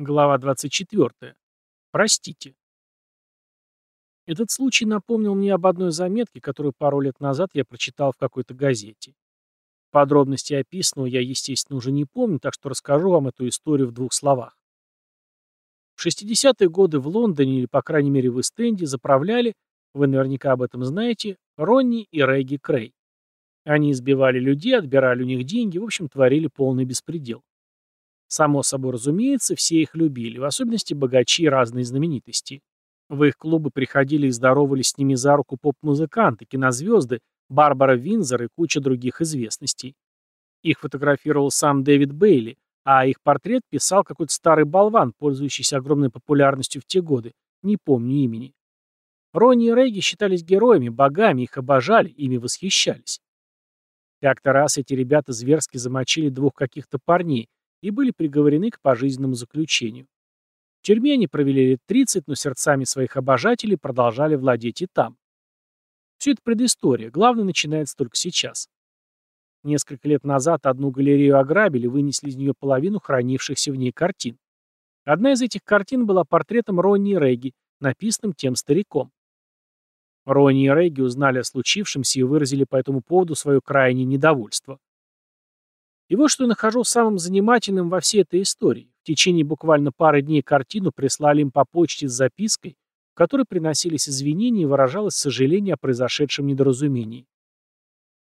Глава 24. Простите. Этот случай напомнил мне об одной заметке, которую пару лет назад я прочитал в какой-то газете. Подробности описанного я, естественно, уже не помню, так что расскажу вам эту историю в двух словах. В 60-е годы в Лондоне, или, по крайней мере, в Эстенде, заправляли, вы наверняка об этом знаете, Ронни и Регги Крей. Они избивали людей, отбирали у них деньги, в общем, творили полный беспредел. Само собой разумеется, все их любили, в особенности богачи и разные знаменитости. В их клубы приходили и здоровались с ними за руку поп-музыканты, кинозвезды, Барбара Винзер и куча других известностей. Их фотографировал сам Дэвид Бейли, а их портрет писал какой-то старый болван, пользующийся огромной популярностью в те годы, не помню имени. Ронни и Регги считались героями, богами, их обожали, ими восхищались. Как-то раз эти ребята зверски замочили двух каких-то парней, и были приговорены к пожизненному заключению. В тюрьме они провели лет 30, но сердцами своих обожателей продолжали владеть и там. Все это предыстория, главное начинается только сейчас. Несколько лет назад одну галерею ограбили, вынесли из нее половину хранившихся в ней картин. Одна из этих картин была портретом Ронни Регги, написанным тем стариком. Ронни и Регги узнали о случившемся и выразили по этому поводу свое крайнее недовольство. И вот что я нахожу самым занимательным во всей этой истории. В течение буквально пары дней картину прислали им по почте с запиской, в которой приносились извинения и выражалось сожаление о произошедшем недоразумении.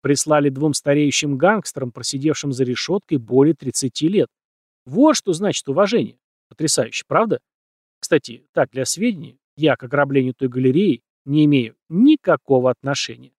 Прислали двум стареющим гангстерам, просидевшим за решеткой более 30 лет. Вот что значит уважение. Потрясающе, правда? Кстати, так, для сведения, я к ограблению той галереи не имею никакого отношения.